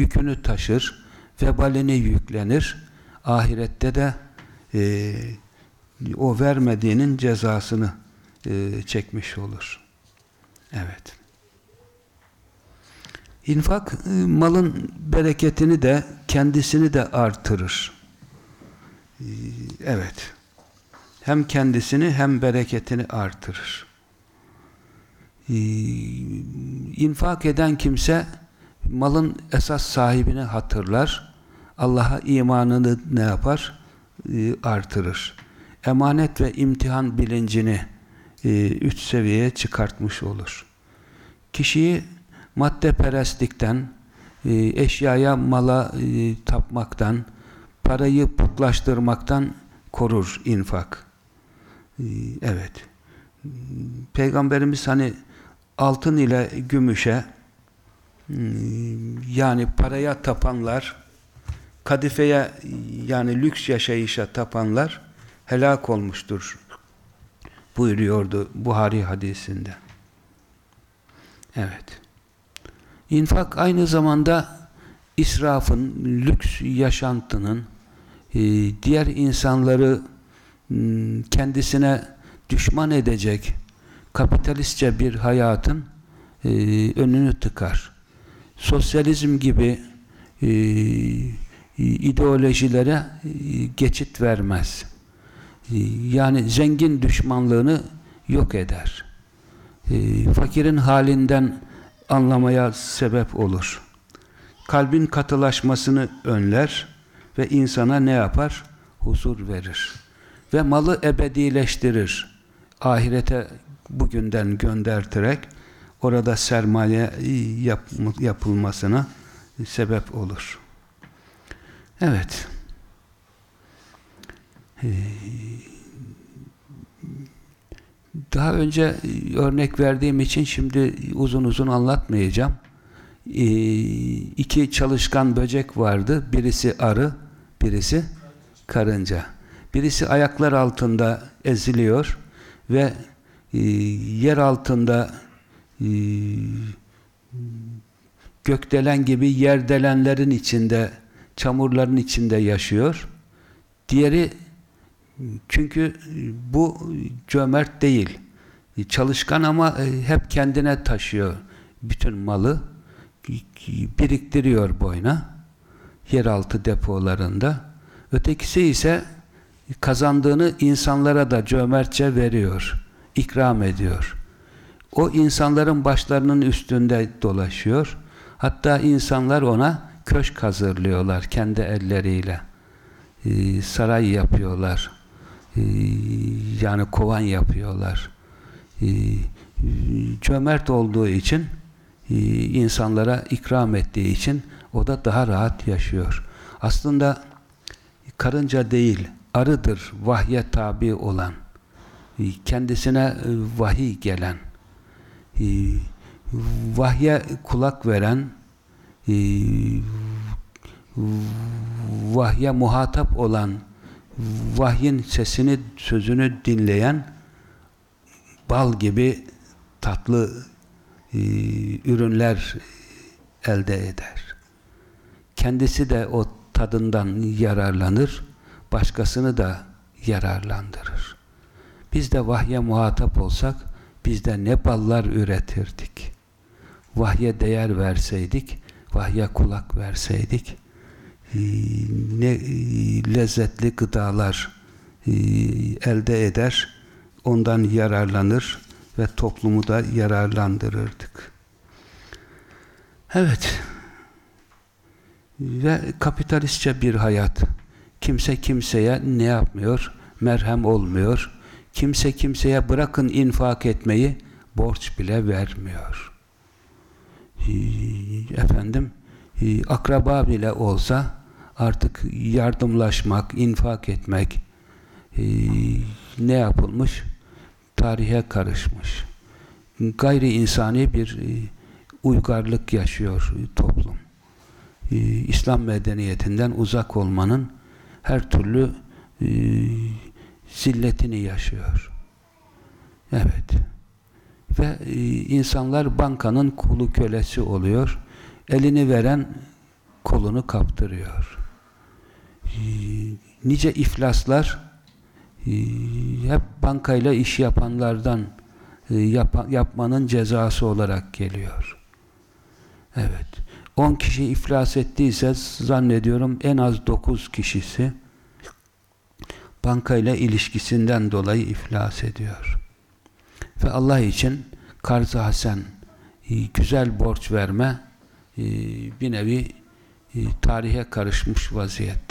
yükünü taşır, vebalini yüklenir, ahirette de e, o vermediğinin cezasını e, çekmiş olur. Evet. İnfak e, malın bereketini de kendisini de artırır. E, evet. Hem kendisini hem bereketini artırır. E, eden kimse malın esas sahibini hatırlar. Allah'a imanını ne yapar? Artırır. Emanet ve imtihan bilincini üst seviyeye çıkartmış olur. Kişiyi maddeperestlikten, eşyaya, mala tapmaktan, parayı putlaştırmaktan korur infak. Evet. Peygamberimiz hani altın ile gümüşe yani paraya tapanlar kadifeye yani lüks yaşayışa tapanlar helak olmuştur buyuruyordu Buhari hadisinde. Evet. İnfak aynı zamanda israfın, lüks yaşantının e, diğer insanları kendisine düşman edecek kapitalistçe bir hayatın e, önünü tıkar. Sosyalizm gibi e, ideolojilere geçit vermez. Yani zengin düşmanlığını yok eder. Fakirin halinden anlamaya sebep olur. Kalbin katılaşmasını önler ve insana ne yapar? Huzur verir. Ve malı ebedileştirir. Ahirete bugünden gönderterek orada sermaye yap, yapılmasına sebep olur. Evet. Daha önce örnek verdiğim için şimdi uzun uzun anlatmayacağım. İki çalışkan böcek vardı. Birisi arı, birisi karınca. Birisi ayaklar altında eziliyor ve yer altında gökdelen gibi yerdelenlerin içinde çamurların içinde yaşıyor. Diğeri çünkü bu cömert değil. Çalışkan ama hep kendine taşıyor bütün malı. Biriktiriyor boyuna. Yeraltı depolarında. Ötekisi ise kazandığını insanlara da cömertçe veriyor. ikram ediyor. O insanların başlarının üstünde dolaşıyor. Hatta insanlar ona köşk hazırlıyorlar kendi elleriyle. Saray yapıyorlar. Ee, yani kovan yapıyorlar. Ee, cömert olduğu için e, insanlara ikram ettiği için o da daha rahat yaşıyor. Aslında karınca değil, arıdır vahye tabi olan, e, kendisine e, vahiy gelen, vahye kulak veren, vahye muhatap olan, vahyin sesini, sözünü dinleyen bal gibi tatlı e, ürünler elde eder. Kendisi de o tadından yararlanır, başkasını da yararlandırır. Biz de vahye muhatap olsak biz de ne ballar üretirdik. Vahye değer verseydik, vahye kulak verseydik, ne e, lezzetli gıdalar e, elde eder, ondan yararlanır ve toplumu da yararlandırırdık. Evet. Ve kapitalistçe bir hayat. Kimse kimseye ne yapmıyor? Merhem olmuyor. Kimse kimseye bırakın infak etmeyi borç bile vermiyor. Ee, Efendim e, akraba bile olsa artık yardımlaşmak, infak etmek e, ne yapılmış? Tarihe karışmış. Gayri insani bir e, uygarlık yaşıyor toplum. Ee, İslam medeniyetinden uzak olmanın her türlü e, zilletini yaşıyor. Evet. Ve e, insanlar bankanın kulu kölesi oluyor. Elini veren kolunu kaptırıyor. E, nice iflaslar e, hep bankayla iş yapanlardan e, yap yapmanın cezası olarak geliyor. Evet. 10 kişi iflas ettiyse zannediyorum en az 9 kişisi bankayla ilişkisinden dolayı iflas ediyor. Ve Allah için karz-ı hasen güzel borç verme bir nevi tarihe karışmış vaziyette.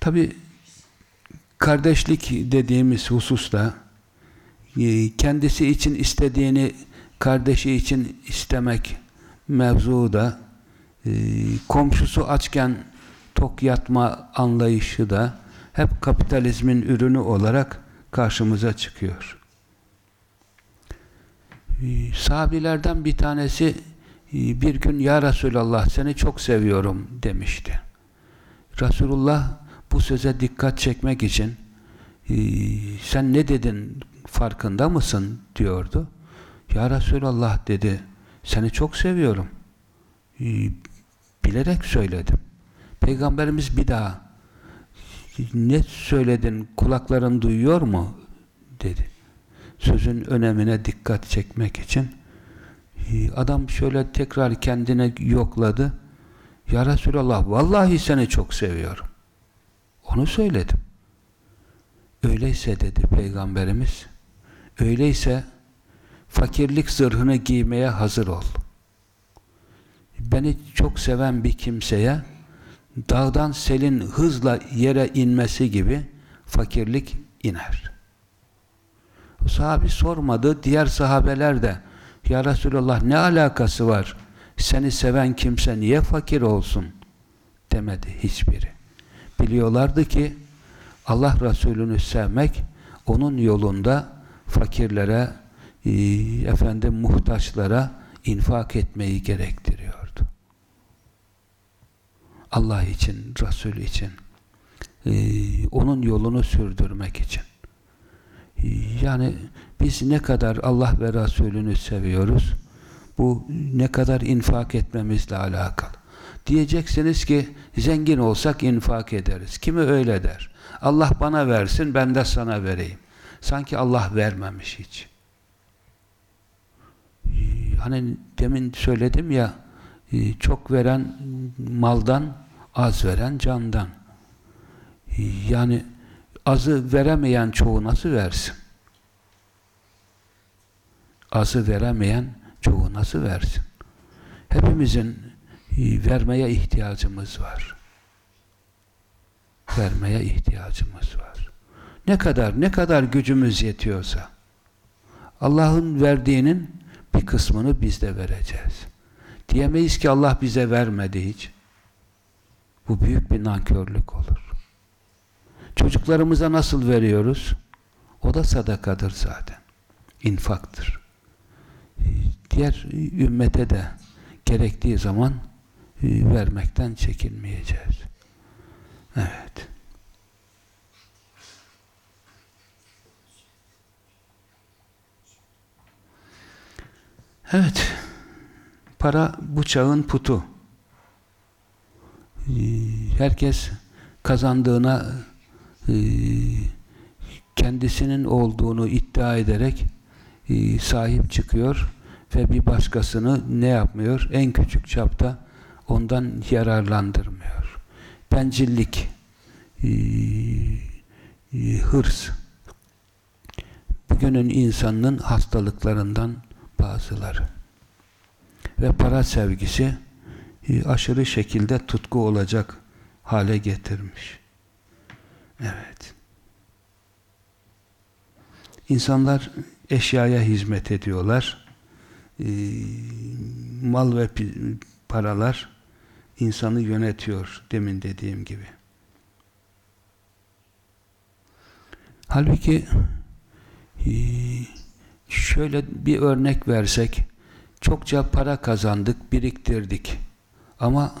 Tabi kardeşlik dediğimiz hususta e, kendisi için istediğini kardeşi için istemek mevzu da e, komşusu açken tok yatma anlayışı da hep kapitalizmin ürünü olarak karşımıza çıkıyor. E, sahabilerden bir tanesi bir gün Ya Resulallah seni çok seviyorum demişti. Resulullah bu söze dikkat çekmek için sen ne dedin farkında mısın diyordu. Ya Resulallah dedi seni çok seviyorum. Bilerek söyledim. Peygamberimiz bir daha ne söyledin kulakların duyuyor mu dedi. Sözün önemine dikkat çekmek için adam şöyle tekrar kendine yokladı. Ya Resulallah vallahi seni çok seviyorum. Onu söyledim. Öyleyse dedi Peygamberimiz öyleyse fakirlik zırhını giymeye hazır ol. Beni çok seven bir kimseye dağdan selin hızla yere inmesi gibi fakirlik iner. Sahabi sormadı. Diğer sahabeler de Ya Resulallah ne alakası var? Seni seven kimse niye fakir olsun? Demedi hiçbiri. Biliyorlardı ki Allah Resulü'nü sevmek onun yolunda fakirlere e, efendim muhtaçlara infak etmeyi gerektiriyordu. Allah için, Resul için e, onun yolunu sürdürmek için. E, yani biz ne kadar Allah ve Resulünü seviyoruz bu ne kadar infak etmemizle alakalı. Diyeceksiniz ki zengin olsak infak ederiz. Kimi öyle der. Allah bana versin ben de sana vereyim. Sanki Allah vermemiş hiç. Hani demin söyledim ya çok veren maldan az veren candan. Yani azı veremeyen çoğu nasıl versin? Azı veremeyen çoğu nasıl versin? Hepimizin vermeye ihtiyacımız var. Vermeye ihtiyacımız var. Ne kadar, ne kadar gücümüz yetiyorsa Allah'ın verdiğinin bir kısmını biz de vereceğiz. Diyemeyiz ki Allah bize vermedi hiç. Bu büyük bir nankörlük olur. Çocuklarımıza nasıl veriyoruz? O da sadakadır zaten. İnfaktır. Diğer ümmete de gerektiği zaman vermekten çekinmeyeceğiz. Evet. Evet. Para bu çağın putu. Herkes kazandığına e, kendisinin olduğunu iddia ederek e, sahip çıkıyor ve bir başkasını ne yapmıyor? En küçük çapta ondan yararlandırmıyor. Bencillik, e, e, hırs, bugünün insanının hastalıklarından bazıları. Ve para sevgisi e, aşırı şekilde tutku olacak hale getirmiş. Evet. İnsanlar eşyaya hizmet ediyorlar. Mal ve paralar insanı yönetiyor demin dediğim gibi. Halbuki e, şöyle bir örnek versek çokça para kazandık, biriktirdik. Ama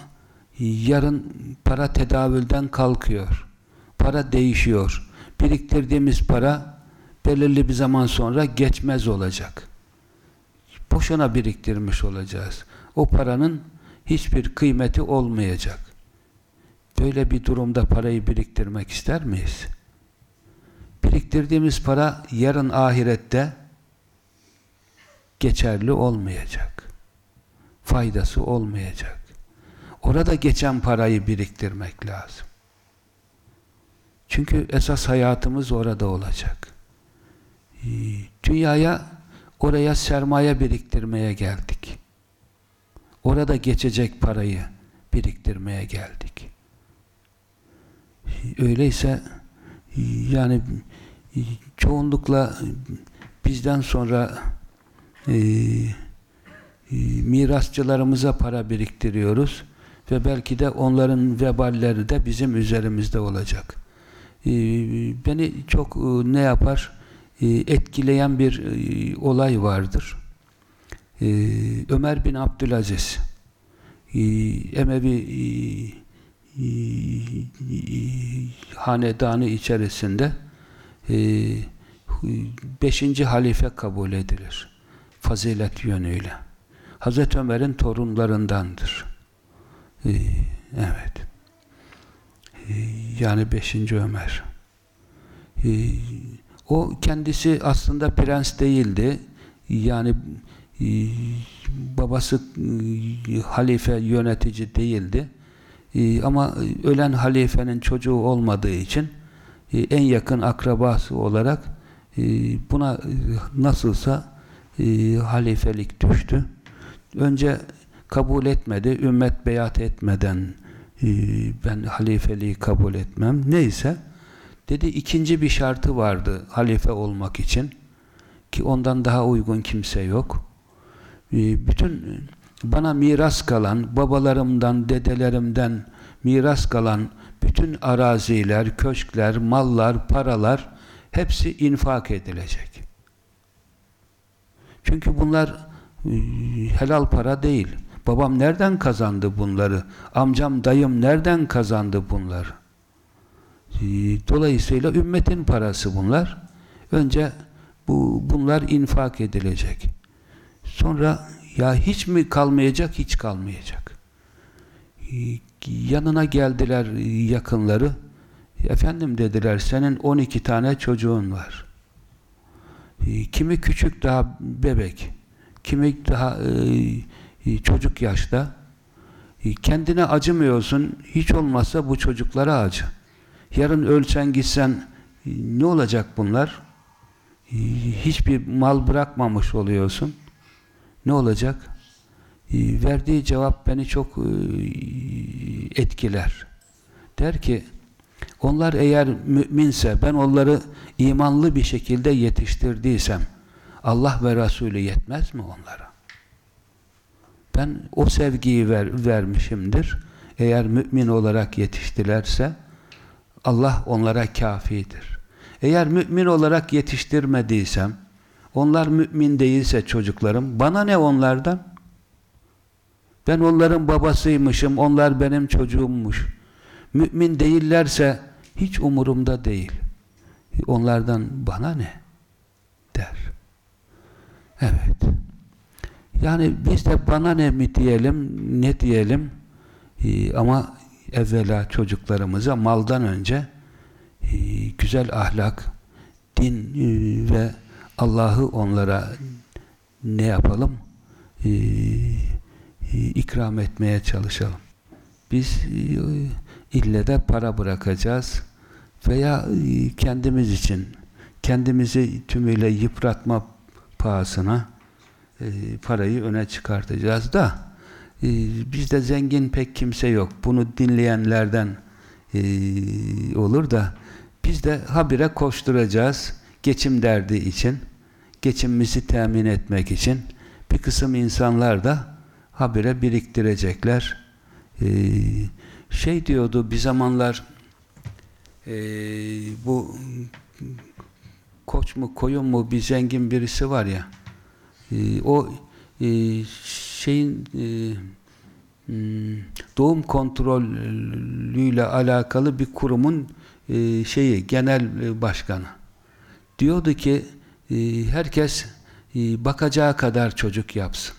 yarın para tedavülden kalkıyor. Para değişiyor. Biriktirdiğimiz para belirli bir zaman sonra geçmez olacak. Boşuna biriktirmiş olacağız. O paranın hiçbir kıymeti olmayacak. Böyle bir durumda parayı biriktirmek ister miyiz? Biriktirdiğimiz para yarın ahirette geçerli olmayacak. Faydası olmayacak. Orada geçen parayı biriktirmek lazım. Çünkü esas hayatımız orada olacak. Dünyaya oraya sermaye biriktirmeye geldik. Orada geçecek parayı biriktirmeye geldik. Öyleyse yani çoğunlukla bizden sonra e, e, mirasçılarımıza para biriktiriyoruz ve belki de onların veballeri de bizim üzerimizde olacak. E, beni çok e, ne yapar? E, etkileyen bir e, olay vardır. E, Ömer bin Abdülaziz e, Emevi e, hanedanı içerisinde e, beşinci halife kabul edilir. Fazilet yönüyle. Hazreti Ömer'in torunlarındandır. E, evet. E, yani beşinci Ömer. O kendisi aslında prens değildi. Yani babası halife yönetici değildi ee, ama ölen halifenin çocuğu olmadığı için e, en yakın akrabası olarak e, buna e, nasılsa halifelik düştü. Önce kabul etmedi. Ümmet beyat etmeden ben halifeliği kabul etmem. Neyse dedi ikinci bir şartı vardı halife olmak için ki ondan daha uygun kimse yok. Bütün bana miras kalan, babalarımdan, dedelerimden miras kalan bütün araziler, köşkler, mallar, paralar hepsi infak edilecek. Çünkü bunlar e, helal para değil. Babam nereden kazandı bunları? Amcam, dayım nereden kazandı bunları? E, dolayısıyla ümmetin parası bunlar. Önce bu bunlar infak edilecek. Sonra ya hiç mi kalmayacak? Hiç kalmayacak. Yanına geldiler yakınları. Efendim dediler senin 12 tane çocuğun var. Kimi küçük daha bebek. Kimi daha e, çocuk yaşta. Kendine acımıyorsun. Hiç olmazsa bu çocuklara acı. Yarın ölsen gitsen ne olacak bunlar? Hiçbir mal bırakmamış oluyorsun ne olacak? E, verdiği cevap beni çok e, etkiler. Der ki, onlar eğer müminse, ben onları imanlı bir şekilde yetiştirdiysem, Allah ve Resulü yetmez mi onlara? Ben o sevgiyi ver, vermişimdir. Eğer mümin olarak yetiştilerse, Allah onlara kafidir. Eğer mümin olarak yetiştirmediysem, onlar mümin değilse çocuklarım, bana ne onlardan? Ben onların babasıymışım, onlar benim çocuğummuş. Mümin değillerse hiç umurumda değil. Onlardan bana ne? Der. Evet. Yani biz de bana ne mi diyelim, ne diyelim ee, ama evvela çocuklarımıza maldan önce e, güzel ahlak, din e, ve Allah'ı onlara ne yapalım? E, e, ikram etmeye çalışalım. Biz e, ille de para bırakacağız veya e, kendimiz için kendimizi tümüyle yıpratma pahasına parayı öne çıkartacağız da bizde zengin pek kimse yok. Bunu dinleyenlerden olur da biz de habire koşturacağız geçim derdi için geçimimizi temin etmek için bir kısım insanlar da habire biriktirecekler. Ee, şey diyordu bir zamanlar e, bu koç mu koyun mu bir zengin birisi var ya e, o e, şeyin e, hmm, doğum kontrolüyle alakalı bir kurumun e, şeyi genel e, başkanı diyordu ki e, herkes e, bakacağı kadar çocuk yapsın.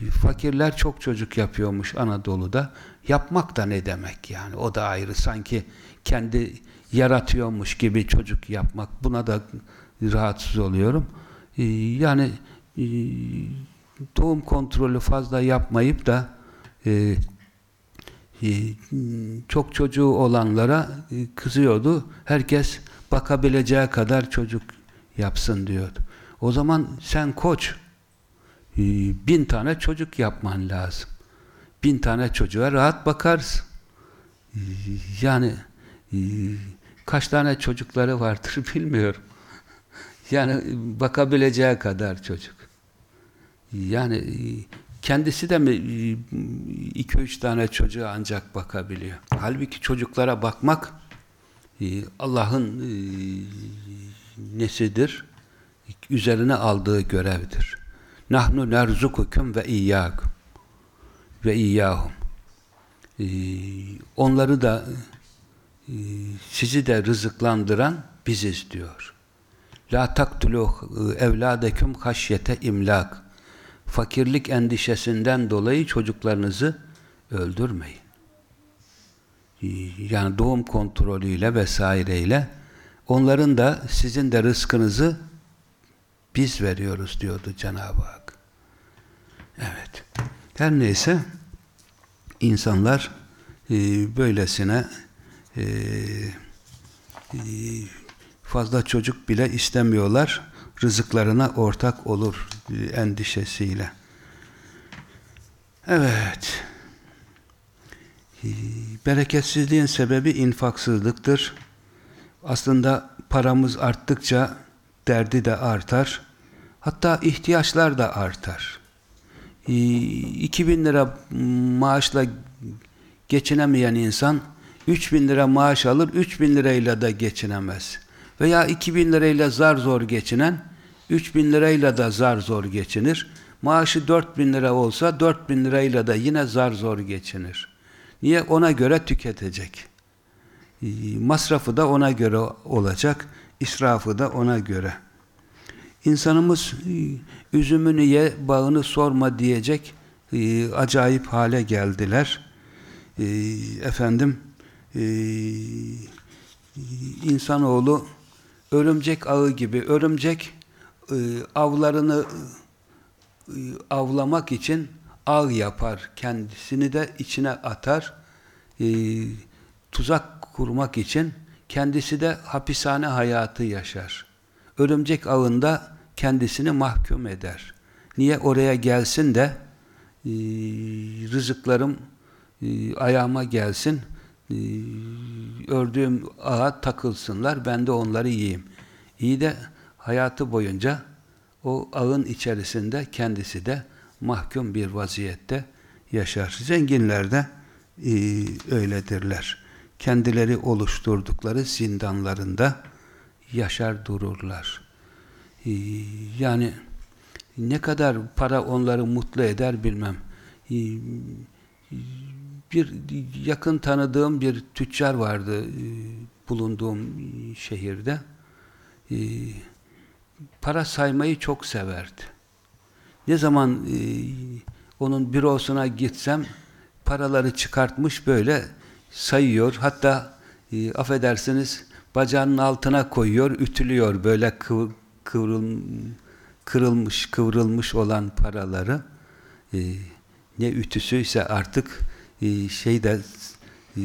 E, fakirler çok çocuk yapıyormuş Anadolu'da. Yapmak da ne demek yani? O da ayrı. Sanki kendi yaratıyormuş gibi çocuk yapmak. Buna da rahatsız oluyorum. Yani doğum kontrolü fazla yapmayıp da çok çocuğu olanlara kızıyordu. Herkes bakabileceği kadar çocuk yapsın diyordu. O zaman sen koç e, bin tane çocuk yapman lazım. Bin tane çocuğa rahat bakarsın. E, yani e, kaç tane çocukları vardır bilmiyorum. Yani bakabileceği kadar çocuk. Yani kendisi de mi iki üç tane çocuğa ancak bakabiliyor. Halbuki çocuklara bakmak Allah'ın nesidir? Üzerine aldığı görevdir. Nahnu nerzukukum ve iyyakum ve iyyahum. Onları da sizi de rızıklandıran biziz diyor. La taktulu evladekum haşyete imlak. Fakirlik endişesinden dolayı çocuklarınızı öldürmeyin. Yani doğum kontrolüyle vesaireyle onların da sizin de rızkınızı biz veriyoruz diyordu Cenab-ı Hak. Evet. Her neyse insanlar e, böylesine e, e, fazla çocuk bile istemiyorlar. Rızıklarına ortak olur endişesiyle. Evet. Bereketsizliğin sebebi infaksızlıktır. Aslında paramız arttıkça derdi de artar. Hatta ihtiyaçlar da artar. 2000 lira maaşla geçinemeyen insan 3000 lira maaş alır, 3000 lirayla da geçinemez. Veya 2000 lirayla zar zor geçinen 3000 lirayla da zar zor geçinir. Maaşı 4000 lira olsa 4000 lirayla da yine zar zor geçinir. Niye? Ona göre tüketecek. Masrafı da ona göre olacak, israfı da ona göre. İnsanımız üzümünü ye, bağını sorma diyecek acayip hale geldiler. Efendim, insanoğlu örümcek ağı gibi, örümcek avlarını avlamak için ağ yapar. Kendisini de içine atar. E, tuzak kurmak için kendisi de hapishane hayatı yaşar. Örümcek ağında kendisini mahkum eder. Niye? Oraya gelsin de e, rızıklarım e, ayağıma gelsin e, ördüğüm ağa takılsınlar ben de onları yiyeyim. İyi de hayatı boyunca o ağın içerisinde kendisi de mahkum bir vaziyette yaşar. Zenginler de e, öyledirler. Kendileri oluşturdukları zindanlarında yaşar dururlar. E, yani ne kadar para onları mutlu eder bilmem. E, bir yakın tanıdığım bir tüccar vardı e, bulunduğum şehirde. E, para saymayı çok severdi. Ne zaman e, onun bürosuna gitsem paraları çıkartmış böyle sayıyor. Hatta e, affedersiniz bacağının altına koyuyor, ütülüyor böyle kıv, kıvrıl, kırılmış, kıvrılmış olan paraları. E, ne ütüsüyse artık e, şey e,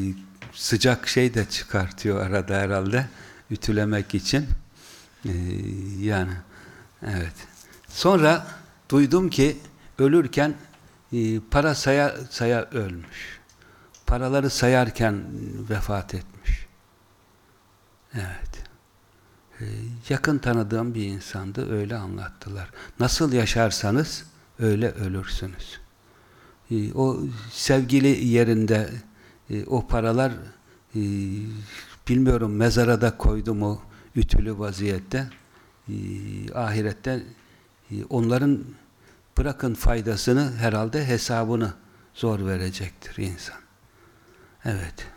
sıcak şey de çıkartıyor arada herhalde ütülemek için. E, yani evet. Sonra duydum ki ölürken e, para saya saya ölmüş. Paraları sayarken vefat etmiş. Evet. E, yakın tanıdığım bir insandı. Öyle anlattılar. Nasıl yaşarsanız öyle ölürsünüz. E, o sevgili yerinde e, o paralar e, bilmiyorum mezara da koydu mu ütülü vaziyette e, ahirette e, onların bırakın faydasını herhalde hesabını zor verecektir insan. Evet.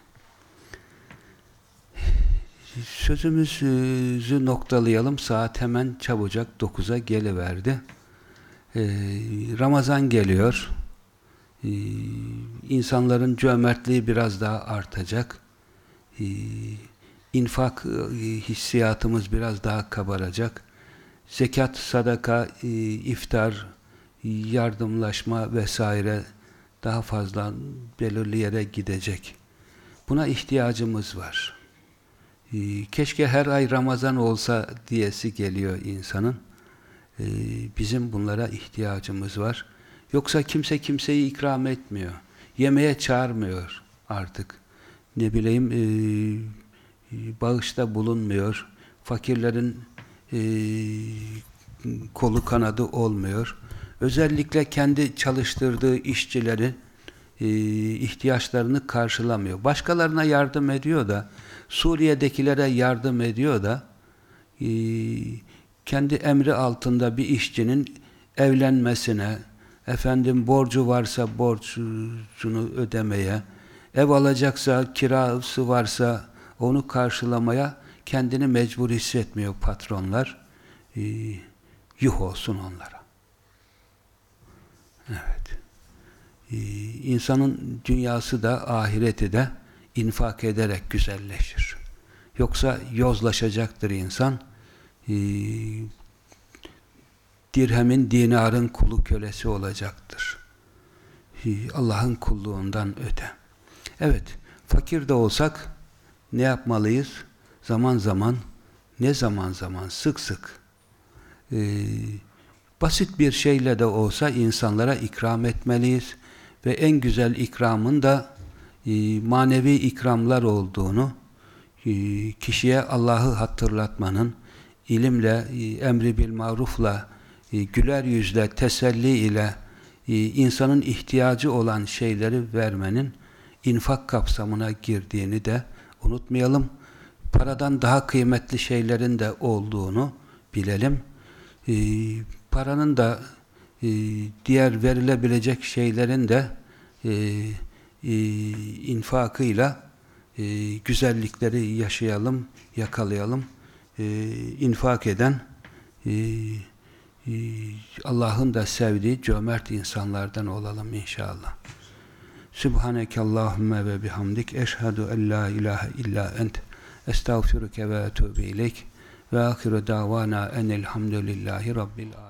Sözümüzü noktalayalım. Saat hemen çabucak 9'a geliverdi. Ee, Ramazan geliyor. Ee, insanların cömertliği biraz daha artacak. Ee, infak e, hissiyatımız biraz daha kabaracak. Zekat, sadaka, e, iftar, yardımlaşma vesaire daha fazla belirli yere gidecek. Buna ihtiyacımız var. Ee, keşke her ay Ramazan olsa diyesi geliyor insanın. Ee, bizim bunlara ihtiyacımız var. Yoksa kimse kimseyi ikram etmiyor. Yemeğe çağırmıyor artık. Ne bileyim e, bağışta bulunmuyor. Fakirlerin kolu kanadı olmuyor. Özellikle kendi çalıştırdığı işçilerin e, ihtiyaçlarını karşılamıyor. Başkalarına yardım ediyor da Suriye'dekilere yardım ediyor da e, kendi emri altında bir işçinin evlenmesine, efendim borcu varsa borcunu ödemeye, ev alacaksa, kirası varsa onu karşılamaya kendini mecbur hissetmiyor patronlar. E, yuh olsun onlara. Evet. Ee, insanın dünyası da ahireti de infak ederek güzelleşir. Yoksa yozlaşacaktır insan. Ee, dirhemin, dinarın kulu kölesi olacaktır. Ee, Allah'ın kulluğundan öte. Evet, fakir de olsak ne yapmalıyız? Zaman zaman, ne zaman zaman, sık sık e, basit bir şeyle de olsa insanlara ikram etmeliyiz ve en güzel ikramın da e, manevi ikramlar olduğunu e, kişiye Allah'ı hatırlatmanın ilimle, e, emri bil marufla güler yüzle, teselli ile insanın ihtiyacı olan şeyleri vermenin infak kapsamına girdiğini de unutmayalım. Paradan daha kıymetli şeylerin de olduğunu bilelim. Paranın da e, diğer verilebilecek şeylerin de e, e, infakıyla e, güzellikleri yaşayalım, yakalayalım. E, infak eden e, e, Allah'ın da sevdiği cömert insanlardan olalım inşallah. Subhaneke Allahümme ve bihamdik eşhedü en la ilahe illa ent estağfiruke ve etûbü ileyk ve ahiru davana enelhamdülillahi rabbil alemin.